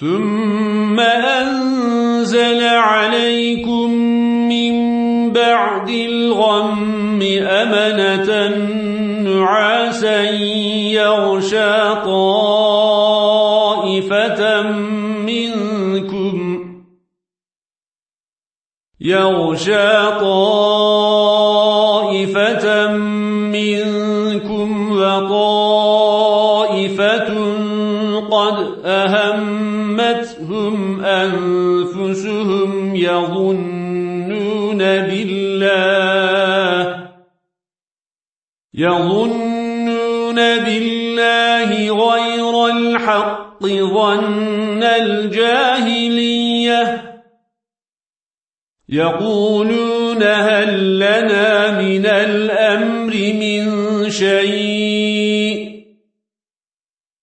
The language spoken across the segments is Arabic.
ثم أنزل عليكم من بعد الغم أمنة نعاسا يغشى طائفة منكم يغشى طائفة منكم وطائفة قد أهمتهم أنفسهم يظنون بالله يظنون بالله غير الحق ظن الجاهليه يقولون هل لنا من الأمر من شيء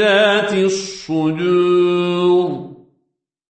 ذات الصدور.